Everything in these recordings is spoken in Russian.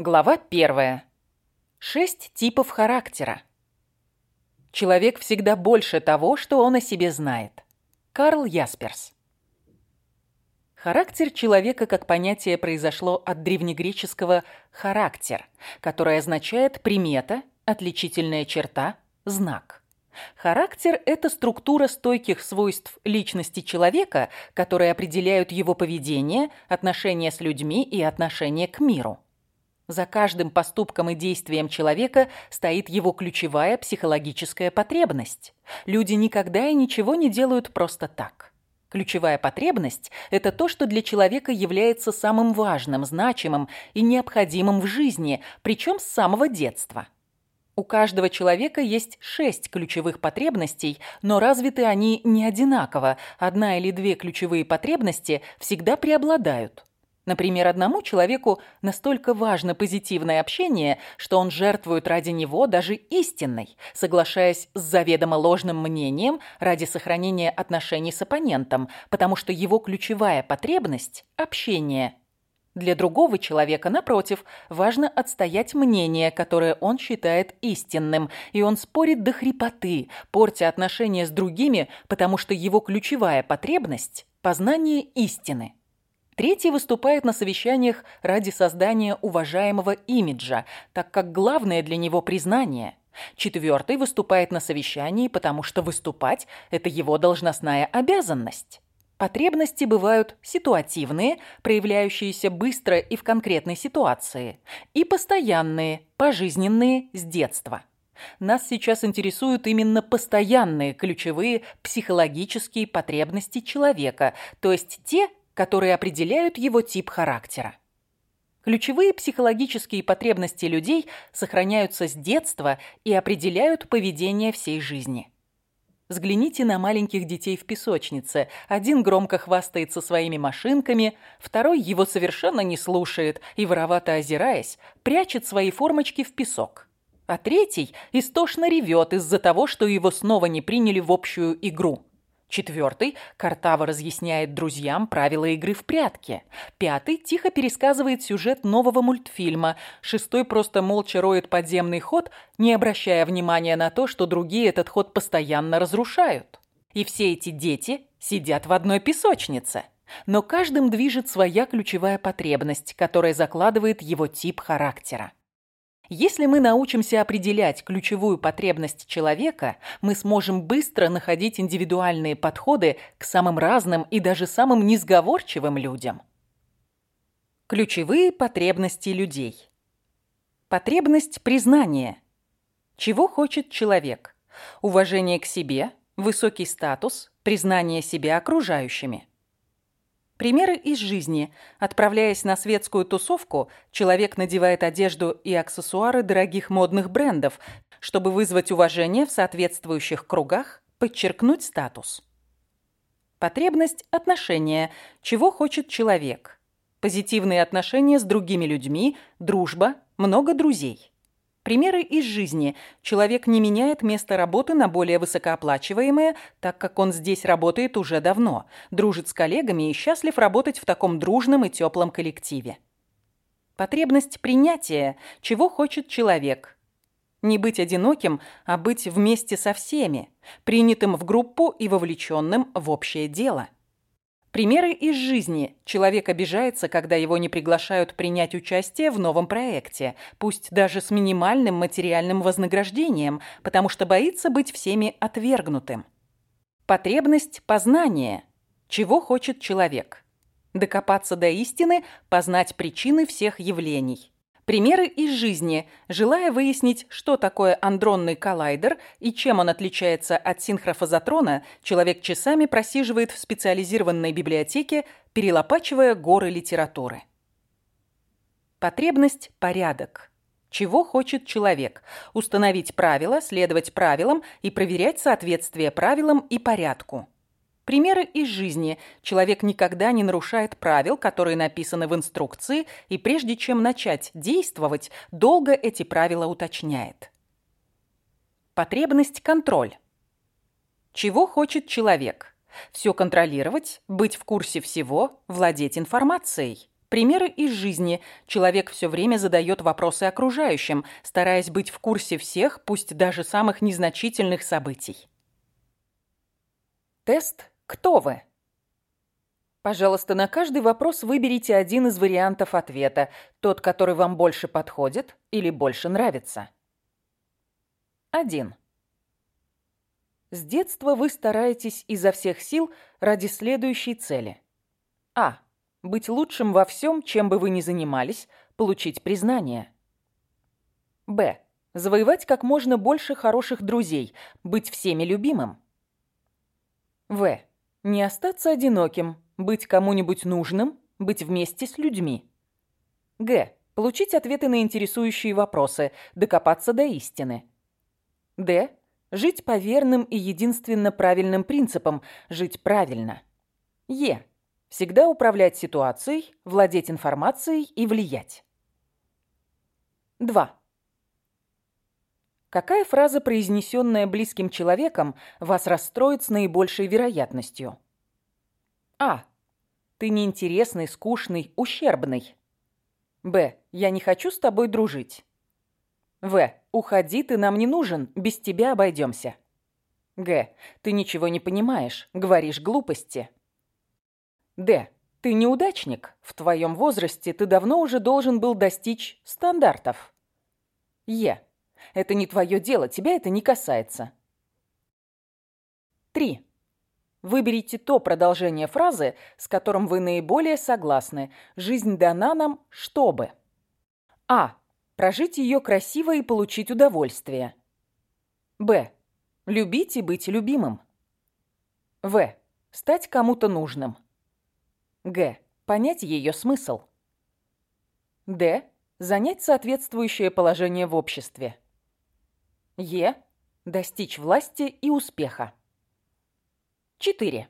Глава первая. Шесть типов характера. Человек всегда больше того, что он о себе знает. Карл Ясперс. Характер человека как понятие произошло от древнегреческого «характер», которое означает примета, отличительная черта, знак. Характер – это структура стойких свойств личности человека, которые определяют его поведение, отношения с людьми и отношение к миру. За каждым поступком и действием человека стоит его ключевая психологическая потребность. Люди никогда и ничего не делают просто так. Ключевая потребность – это то, что для человека является самым важным, значимым и необходимым в жизни, причем с самого детства. У каждого человека есть шесть ключевых потребностей, но развиты они не одинаково. Одна или две ключевые потребности всегда преобладают. Например, одному человеку настолько важно позитивное общение, что он жертвует ради него даже истинной, соглашаясь с заведомо ложным мнением ради сохранения отношений с оппонентом, потому что его ключевая потребность – общение. Для другого человека, напротив, важно отстоять мнение, которое он считает истинным, и он спорит до хрипоты, портя отношения с другими, потому что его ключевая потребность – познание истины. Третий выступает на совещаниях ради создания уважаемого имиджа, так как главное для него признание. Четвертый выступает на совещании, потому что выступать – это его должностная обязанность. Потребности бывают ситуативные, проявляющиеся быстро и в конкретной ситуации, и постоянные, пожизненные с детства. Нас сейчас интересуют именно постоянные ключевые психологические потребности человека, то есть те, которые определяют его тип характера. Ключевые психологические потребности людей сохраняются с детства и определяют поведение всей жизни. Взгляните на маленьких детей в песочнице. Один громко хвастается своими машинками, второй его совершенно не слушает и, воровато озираясь, прячет свои формочки в песок. А третий истошно ревет из-за того, что его снова не приняли в общую игру. Четвертый картаво разъясняет друзьям правила игры в прятки. Пятый тихо пересказывает сюжет нового мультфильма. Шестой просто молча роет подземный ход, не обращая внимания на то, что другие этот ход постоянно разрушают. И все эти дети сидят в одной песочнице. Но каждым движет своя ключевая потребность, которая закладывает его тип характера. Если мы научимся определять ключевую потребность человека, мы сможем быстро находить индивидуальные подходы к самым разным и даже самым несговорчивым людям. Ключевые потребности людей. Потребность признания. Чего хочет человек? Уважение к себе, высокий статус, признание себя окружающими. Примеры из жизни. Отправляясь на светскую тусовку, человек надевает одежду и аксессуары дорогих модных брендов, чтобы вызвать уважение в соответствующих кругах, подчеркнуть статус. Потребность – отношения. Чего хочет человек? Позитивные отношения с другими людьми, дружба, много друзей. Примеры из жизни. Человек не меняет место работы на более высокооплачиваемое, так как он здесь работает уже давно, дружит с коллегами и счастлив работать в таком дружном и теплом коллективе. Потребность принятия, чего хочет человек. Не быть одиноким, а быть вместе со всеми, принятым в группу и вовлеченным в общее дело. Примеры из жизни. Человек обижается, когда его не приглашают принять участие в новом проекте, пусть даже с минимальным материальным вознаграждением, потому что боится быть всеми отвергнутым. Потребность познания. Чего хочет человек? Докопаться до истины, познать причины всех явлений. Примеры из жизни. Желая выяснить, что такое андронный коллайдер и чем он отличается от синхрофазотрона, человек часами просиживает в специализированной библиотеке, перелопачивая горы литературы. Потребность – порядок. Чего хочет человек? Установить правила, следовать правилам и проверять соответствие правилам и порядку. Примеры из жизни. Человек никогда не нарушает правил, которые написаны в инструкции, и прежде чем начать действовать, долго эти правила уточняет. Потребность – контроль. Чего хочет человек? Все контролировать, быть в курсе всего, владеть информацией. Примеры из жизни. Человек все время задает вопросы окружающим, стараясь быть в курсе всех, пусть даже самых незначительных событий. Тест «Кто вы?». Пожалуйста, на каждый вопрос выберите один из вариантов ответа, тот, который вам больше подходит или больше нравится. 1. С детства вы стараетесь изо всех сил ради следующей цели. А. Быть лучшим во всем, чем бы вы ни занимались, получить признание. Б. Завоевать как можно больше хороших друзей, быть всеми любимым. В. Не остаться одиноким, быть кому-нибудь нужным, быть вместе с людьми. Г. Получить ответы на интересующие вопросы, докопаться до истины. Д. Жить по верным и единственно правильным принципам, жить правильно. Е. Всегда управлять ситуацией, владеть информацией и влиять. 2. Какая фраза, произнесенная близким человеком, вас расстроит с наибольшей вероятностью? А. Ты неинтересный, скучный, ущербный. Б. Я не хочу с тобой дружить. В. Уходи, ты нам не нужен, без тебя обойдемся. Г. Ты ничего не понимаешь, говоришь глупости. Д. Ты неудачник. В твоем возрасте ты давно уже должен был достичь стандартов. Е. Это не твое дело, тебя это не касается. 3. Выберите то продолжение фразы, с которым вы наиболее согласны. Жизнь дана нам, чтобы. А. Прожить ее красиво и получить удовольствие. Б. Любить и быть любимым. В. Стать кому-то нужным. Г. Понять ее смысл. Д. Занять соответствующее положение в обществе. Е. Достичь власти и успеха. 4.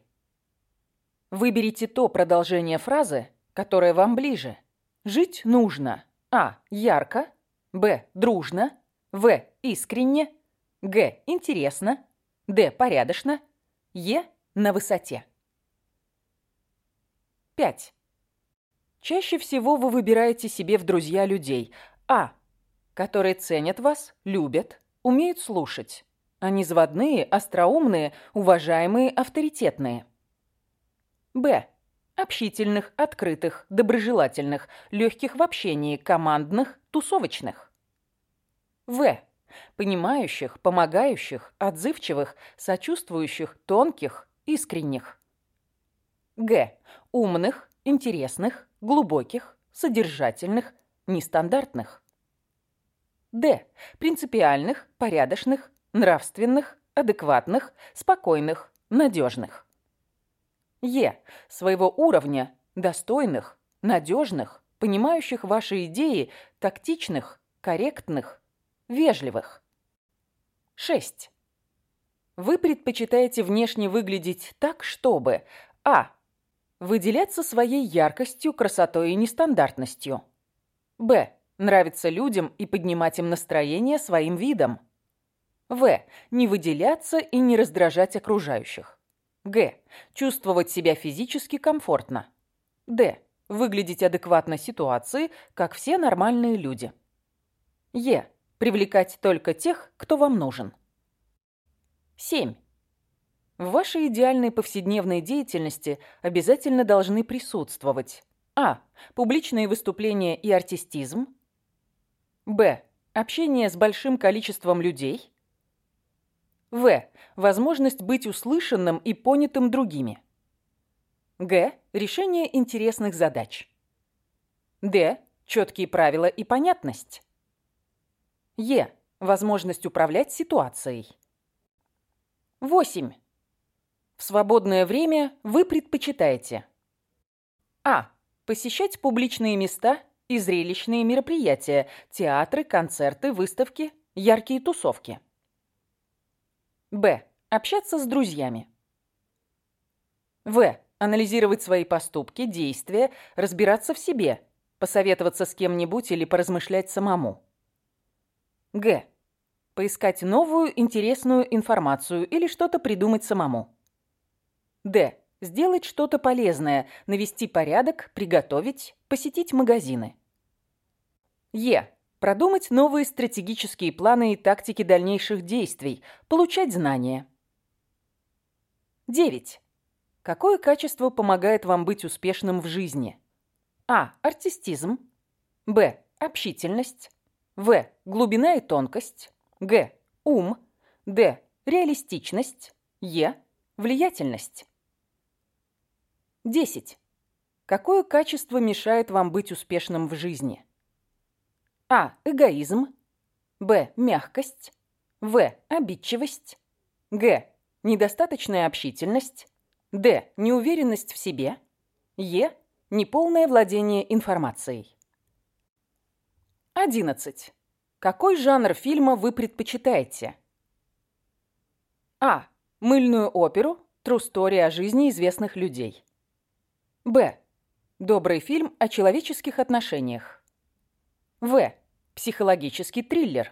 Выберите то продолжение фразы, которое вам ближе. Жить нужно. А. Ярко. Б. Дружно. В. Искренне. Г. Интересно. Д. Порядочно. Е. На высоте. 5. Чаще всего вы выбираете себе в друзья людей А. Которые ценят вас, любят, умеют слушать. Они заводные, остроумные, уважаемые, авторитетные. Б. Общительных, открытых, доброжелательных, легких в общении, командных, тусовочных. В. Понимающих, помогающих, отзывчивых, сочувствующих, тонких, искренних. Г. Умных, интересных, глубоких, содержательных, нестандартных. Д. Принципиальных, порядочных, нравственных, адекватных, спокойных, надежных. Е. Своего уровня, достойных, надежных, понимающих ваши идеи, тактичных, корректных, вежливых. 6. Вы предпочитаете внешне выглядеть так, чтобы А. Выделяться своей яркостью, красотой и нестандартностью. Б. Нравиться людям и поднимать им настроение своим видом. В. Не выделяться и не раздражать окружающих. Г. Чувствовать себя физически комфортно. Д. Выглядеть адекватно ситуации, как все нормальные люди. Е. Привлекать только тех, кто вам нужен. 7. В вашей идеальной повседневной деятельности обязательно должны присутствовать А. Публичные выступления и артистизм. Б. Общение с большим количеством людей. В. Возможность быть услышанным и понятым другими. Г. Решение интересных задач. Д. Четкие правила и понятность. Е. Возможность управлять ситуацией. 8. В свободное время вы предпочитаете А. Посещать публичные места и зрелищные мероприятия, театры, концерты, выставки, яркие тусовки. Б. Общаться с друзьями. В. Анализировать свои поступки, действия, разбираться в себе, посоветоваться с кем-нибудь или поразмышлять самому. Г. Поискать новую интересную информацию или что-то придумать самому. Д. Сделать что-то полезное, навести порядок, приготовить, посетить магазины. Е. Продумать новые стратегические планы и тактики дальнейших действий, получать знания. 9. Какое качество помогает вам быть успешным в жизни? А. Артистизм. Б. Общительность. В. Глубина и тонкость. Г. Ум. Д. Реалистичность. Е. Влиятельность. 10. Какое качество мешает вам быть успешным в жизни? А. Эгоизм. Б. Мягкость. В. Обидчивость. Г. Недостаточная общительность. Д. Неуверенность в себе. Е. Неполное владение информацией. 11. Какой жанр фильма вы предпочитаете? А. Мыльную оперу. Story о жизни известных людей. Б. Добрый фильм о человеческих отношениях. В. Психологический триллер.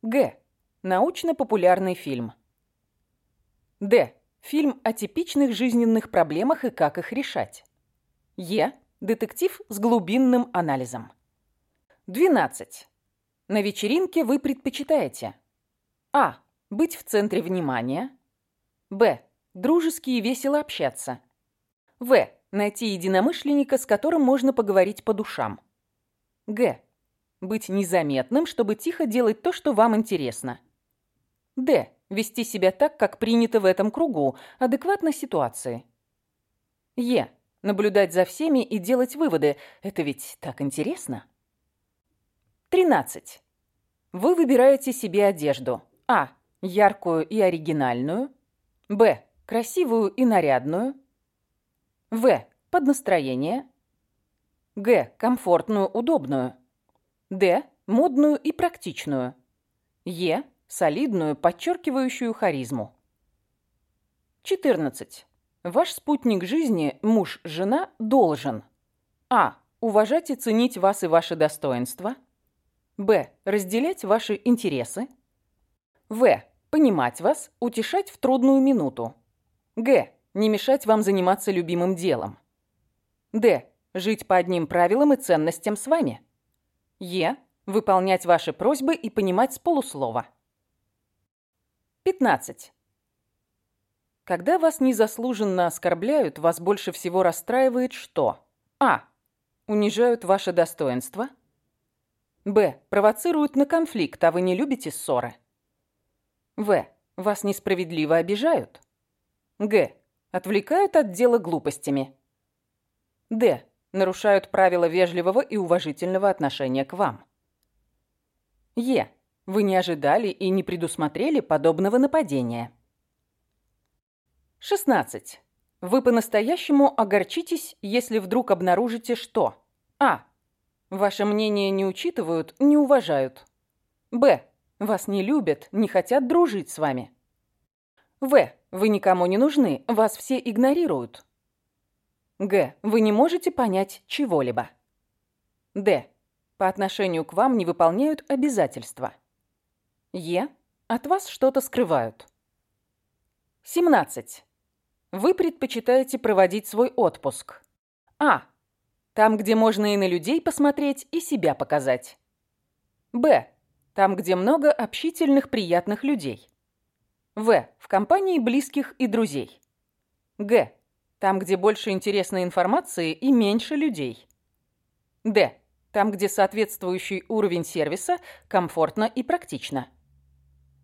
Г. Научно-популярный фильм. Д. Фильм о типичных жизненных проблемах и как их решать. Е. Детектив с глубинным анализом. 12. На вечеринке вы предпочитаете А. Быть в центре внимания. Б. Дружески и весело общаться. В. Найти единомышленника, с которым можно поговорить по душам. Г. Быть незаметным, чтобы тихо делать то, что вам интересно. Д. Вести себя так, как принято в этом кругу, адекватно ситуации. Е. Наблюдать за всеми и делать выводы. Это ведь так интересно. 13. Вы выбираете себе одежду. А. Яркую и оригинальную. Б. Красивую и нарядную. В. Под настроение. Г. Комфортную, удобную. Д. Модную и практичную. Е. Солидную, подчеркивающую харизму. 14. Ваш спутник жизни, муж, жена, должен А. Уважать и ценить вас и ваши достоинства. Б. Разделять ваши интересы. В. Понимать вас, утешать в трудную минуту. Г. Не мешать вам заниматься любимым делом. Д. Жить по одним правилам и ценностям с вами. Е. Выполнять ваши просьбы и понимать с полуслова. 15. Когда вас незаслуженно оскорбляют, вас больше всего расстраивает что? А. Унижают ваше достоинство. Б. Провоцируют на конфликт, а вы не любите ссоры. В. Вас несправедливо обижают. Г. Отвлекают от дела глупостями. Д нарушают правила вежливого и уважительного отношения к вам. Е. Вы не ожидали и не предусмотрели подобного нападения. 16. Вы по-настоящему огорчитесь, если вдруг обнаружите, что А. Ваше мнение не учитывают, не уважают. Б. Вас не любят, не хотят дружить с вами. В. Вы никому не нужны, вас все игнорируют. Г. Вы не можете понять чего-либо. Д. По отношению к вам не выполняют обязательства. Е. От вас что-то скрывают. 17. Вы предпочитаете проводить свой отпуск. А. Там, где можно и на людей посмотреть, и себя показать. Б. Там, где много общительных, приятных людей. В. В компании близких и друзей. Г. Там, где больше интересной информации и меньше людей. Д. Там, где соответствующий уровень сервиса комфортно и практично.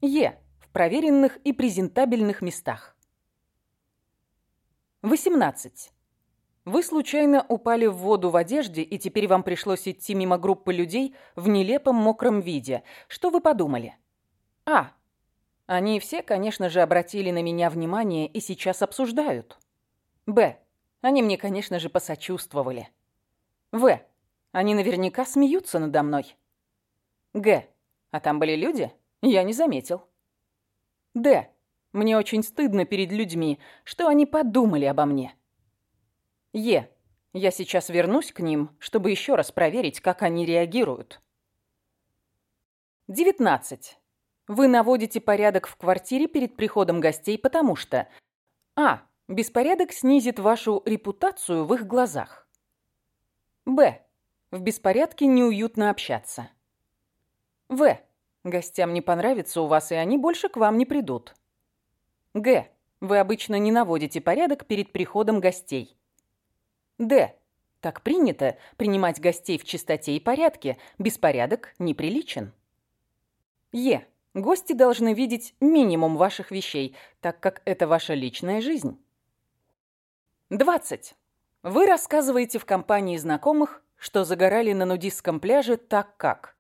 Е. В проверенных и презентабельных местах. 18. Вы случайно упали в воду в одежде, и теперь вам пришлось идти мимо группы людей в нелепом мокром виде. Что вы подумали? А. Они все, конечно же, обратили на меня внимание и сейчас обсуждают. Б. Они мне, конечно же, посочувствовали. В. Они наверняка смеются надо мной. Г. А там были люди? Я не заметил. Д. Мне очень стыдно перед людьми, что они подумали обо мне. Е. Я сейчас вернусь к ним, чтобы еще раз проверить, как они реагируют. 19. Вы наводите порядок в квартире перед приходом гостей, потому что А. Беспорядок снизит вашу репутацию в их глазах. Б. В беспорядке неуютно общаться. В. Гостям не понравится у вас, и они больше к вам не придут. Г. Вы обычно не наводите порядок перед приходом гостей. Д. Так принято принимать гостей в чистоте и порядке. Беспорядок неприличен. Е. Гости должны видеть минимум ваших вещей, так как это ваша личная жизнь. 20. Вы рассказываете в компании знакомых, что загорали на нудистском пляже так как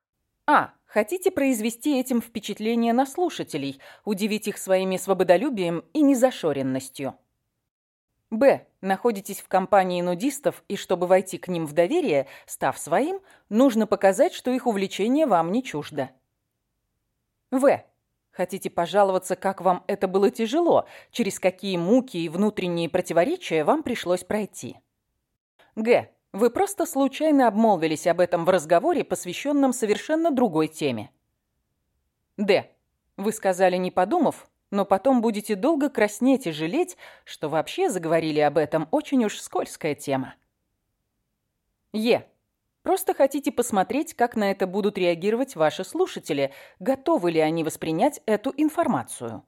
А. Хотите произвести этим впечатление на слушателей, удивить их своими свободолюбием и незашоренностью. Б. Находитесь в компании нудистов, и чтобы войти к ним в доверие, став своим, нужно показать, что их увлечение вам не чуждо. В. Хотите пожаловаться, как вам это было тяжело, через какие муки и внутренние противоречия вам пришлось пройти. Г. Вы просто случайно обмолвились об этом в разговоре, посвященном совершенно другой теме. Д. Вы сказали, не подумав, но потом будете долго краснеть и жалеть, что вообще заговорили об этом очень уж скользкая тема. Е. Просто хотите посмотреть, как на это будут реагировать ваши слушатели, готовы ли они воспринять эту информацию.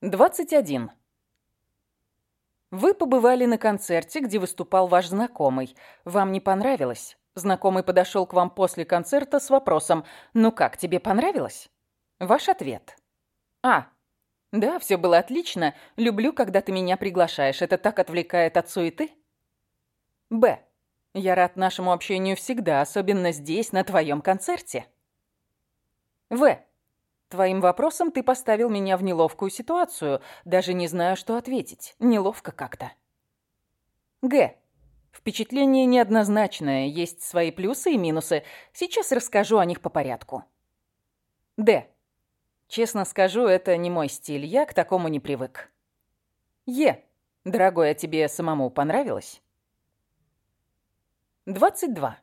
21. Вы побывали на концерте, где выступал ваш знакомый. Вам не понравилось? Знакомый подошел к вам после концерта с вопросом «Ну как, тебе понравилось?» Ваш ответ. А. Да, все было отлично. Люблю, когда ты меня приглашаешь. Это так отвлекает от суеты. Б. Я рад нашему общению всегда, особенно здесь, на твоем концерте. В. Твоим вопросом ты поставил меня в неловкую ситуацию. Даже не знаю, что ответить. Неловко как-то. Г. Впечатление неоднозначное. Есть свои плюсы и минусы. Сейчас расскажу о них по порядку. Д. Честно скажу, это не мой стиль. Я к такому не привык. Е. Дорогой, а тебе самому понравилось? 22.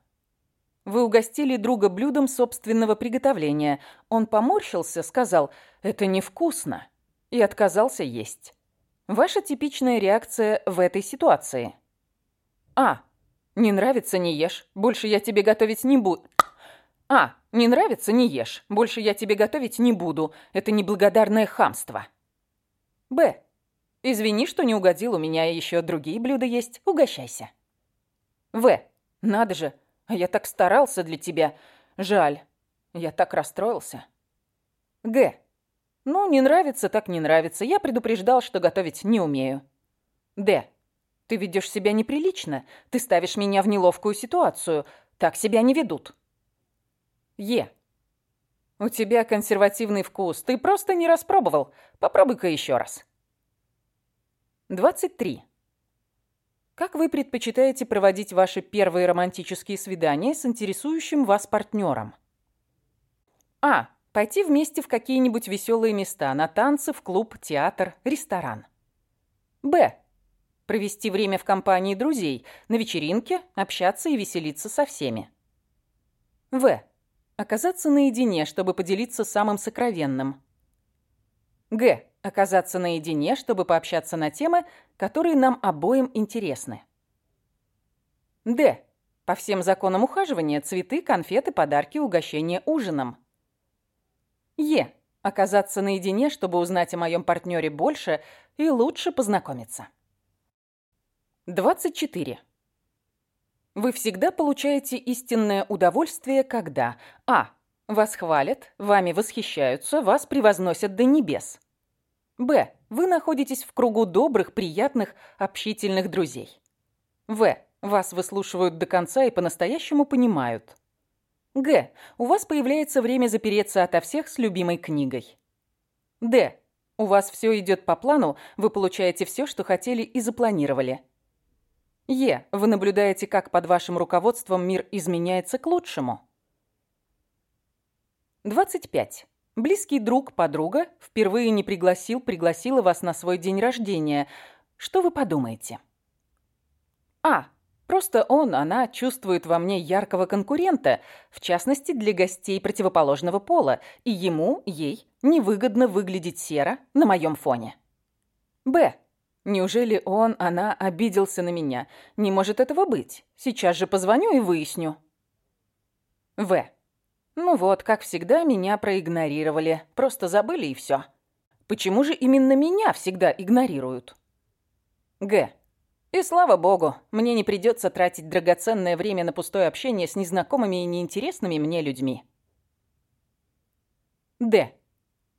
Вы угостили друга блюдом собственного приготовления. Он поморщился, сказал «это невкусно» и отказался есть. Ваша типичная реакция в этой ситуации. А. Не нравится – не ешь. Больше я тебе готовить не буду. А. Не нравится – не ешь. Больше я тебе готовить не буду. Это неблагодарное хамство. Б. Извини, что не угодил, у меня еще другие блюда есть. Угощайся. В. Надо же, а я так старался для тебя. Жаль, я так расстроился. Г. Ну, не нравится, так не нравится. Я предупреждал, что готовить не умею. Д. Ты ведешь себя неприлично. Ты ставишь меня в неловкую ситуацию. Так себя не ведут. Е. У тебя консервативный вкус. Ты просто не распробовал. Попробуй-ка еще раз. 23. Как вы предпочитаете проводить ваши первые романтические свидания с интересующим вас партнером? А. Пойти вместе в какие-нибудь веселые места, на танцы, в клуб, театр, ресторан. Б. Провести время в компании друзей, на вечеринке, общаться и веселиться со всеми. В. Оказаться наедине, чтобы поделиться самым сокровенным. Г. Оказаться наедине, чтобы пообщаться на темы, которые нам обоим интересны. Д. По всем законам ухаживания цветы, конфеты, подарки, угощения ужином. Е. Оказаться наедине, чтобы узнать о моем партнере больше и лучше познакомиться. 24. Вы всегда получаете истинное удовольствие, когда А. Вас хвалят, вами восхищаются, вас превозносят до небес. Б. Вы находитесь в кругу добрых, приятных, общительных друзей. В. Вас выслушивают до конца и по-настоящему понимают. Г. У вас появляется время запереться ото всех с любимой книгой. Д. У вас все идет по плану, вы получаете все, что хотели и запланировали. Е. Вы наблюдаете, как под вашим руководством мир изменяется к лучшему. 25. Близкий друг, подруга впервые не пригласил, пригласила вас на свой день рождения. Что вы подумаете? А. Просто он, она чувствует во мне яркого конкурента, в частности, для гостей противоположного пола, и ему, ей, невыгодно выглядеть серо на моем фоне. Б. Неужели он, она обиделся на меня? Не может этого быть. Сейчас же позвоню и выясню. В. Ну вот, как всегда, меня проигнорировали. Просто забыли и все. Почему же именно меня всегда игнорируют? Г. И слава богу, мне не придется тратить драгоценное время на пустое общение с незнакомыми и неинтересными мне людьми. Д.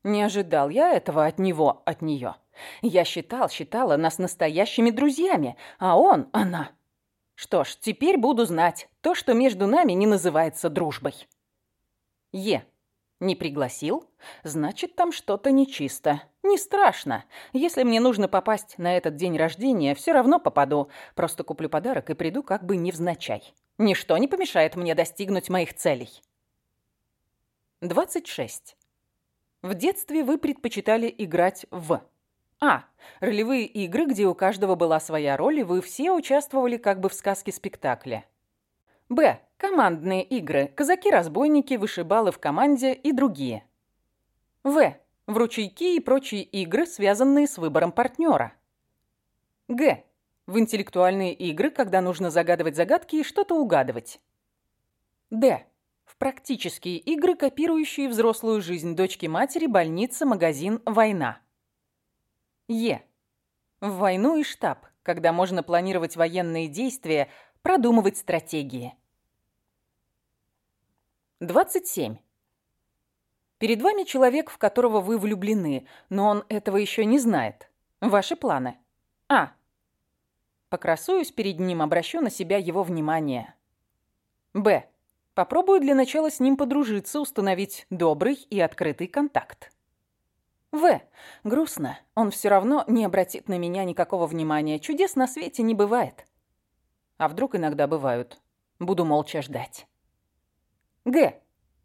Не ожидал я этого от него, от нее. Я считал, считала нас настоящими друзьями, а он, она. Что ж, теперь буду знать. То, что между нами не называется дружбой. Е. Не пригласил? Значит, там что-то нечисто. Не страшно. Если мне нужно попасть на этот день рождения, все равно попаду. Просто куплю подарок и приду как бы невзначай. Ничто не помешает мне достигнуть моих целей. 26. В детстве вы предпочитали играть в а. Ролевые игры, где у каждого была своя роль, и вы все участвовали как бы в сказке-спектакле. Б. Командные игры. Казаки-разбойники, вышибалы в команде и другие. В. В ручейки и прочие игры, связанные с выбором партнера. Г. В интеллектуальные игры, когда нужно загадывать загадки и что-то угадывать. Д. В практические игры, копирующие взрослую жизнь дочки-матери, больница, магазин, война. Е. В войну и штаб, когда можно планировать военные действия, продумывать стратегии. 27. Перед вами человек, в которого вы влюблены, но он этого еще не знает. Ваши планы. А. Покрасуюсь перед ним, обращу на себя его внимание. Б. Попробую для начала с ним подружиться, установить добрый и открытый контакт. В. Грустно. Он все равно не обратит на меня никакого внимания. Чудес на свете не бывает. А вдруг иногда бывают. Буду молча ждать. Г.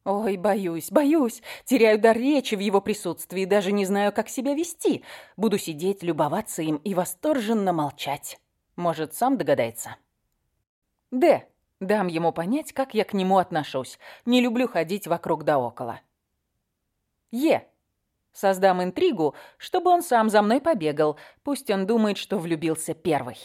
Ой, боюсь, боюсь. Теряю дар речи в его присутствии. Даже не знаю, как себя вести. Буду сидеть, любоваться им и восторженно молчать. Может, сам догадается. Д. Дам ему понять, как я к нему отношусь. Не люблю ходить вокруг да около. Е. Создам интригу, чтобы он сам за мной побегал. Пусть он думает, что влюбился первый.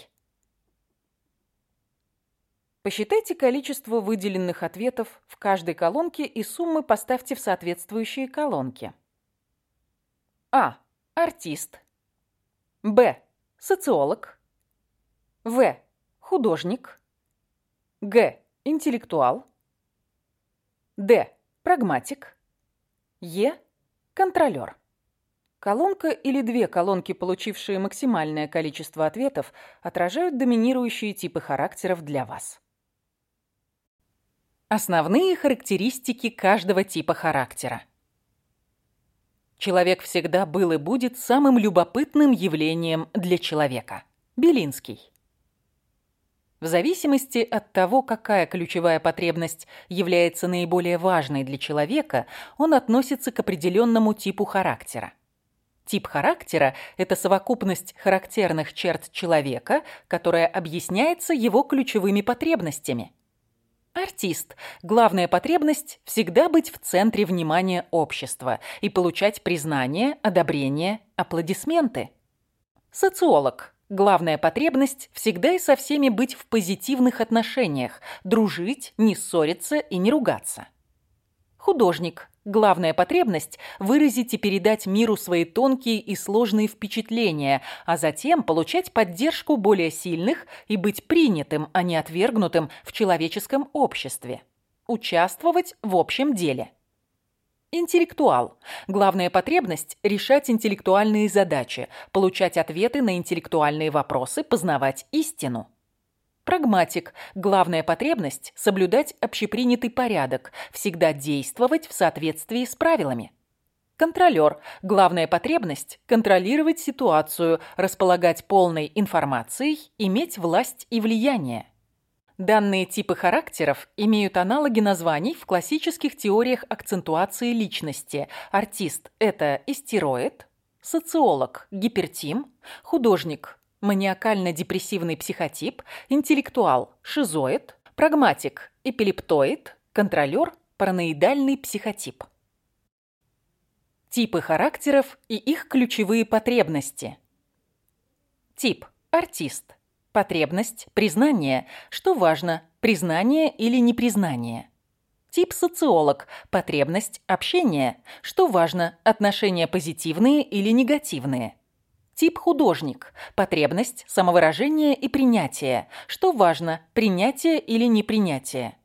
Посчитайте количество выделенных ответов в каждой колонке и суммы поставьте в соответствующие колонки. А. Артист. Б. Социолог. В. Художник. Г. Интеллектуал. Д. Прагматик. Е. Контролер. Колонка или две колонки, получившие максимальное количество ответов, отражают доминирующие типы характеров для вас. Основные характеристики каждого типа характера. Человек всегда был и будет самым любопытным явлением для человека. Белинский. В зависимости от того, какая ключевая потребность является наиболее важной для человека, он относится к определенному типу характера. Тип характера – это совокупность характерных черт человека, которая объясняется его ключевыми потребностями. Артист. Главная потребность – всегда быть в центре внимания общества и получать признание, одобрение, аплодисменты. Социолог. Главная потребность – всегда и со всеми быть в позитивных отношениях, дружить, не ссориться и не ругаться. Художник. Главная потребность – выразить и передать миру свои тонкие и сложные впечатления, а затем получать поддержку более сильных и быть принятым, а не отвергнутым в человеческом обществе. Участвовать в общем деле. Интеллектуал. Главная потребность – решать интеллектуальные задачи, получать ответы на интеллектуальные вопросы, познавать истину. Прагматик. Главная потребность – соблюдать общепринятый порядок, всегда действовать в соответствии с правилами. Контролер. Главная потребность – контролировать ситуацию, располагать полной информацией, иметь власть и влияние. Данные типы характеров имеют аналоги названий в классических теориях акцентуации личности. Артист – это истероид, социолог – гипертим, художник – маниакально-депрессивный психотип, интеллектуал – шизоид, прагматик – эпилептоид, контролер – параноидальный психотип. Типы характеров и их ключевые потребности. Тип – артист. Потребность – признание. Что важно – признание или непризнание. Тип социолог. Потребность – общение. Что важно – отношения позитивные или негативные. Тип художник. Потребность – самовыражение и принятие. Что важно – принятие или непринятие.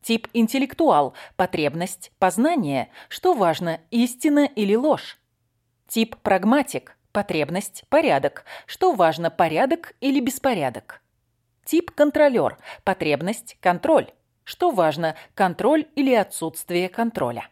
Тип интеллектуал. Потребность – познание. Что важно – истина или ложь. Тип прагматик. Потребность – порядок. Что важно – порядок или беспорядок. Тип контролер. Потребность – контроль. Что важно – контроль или отсутствие контроля.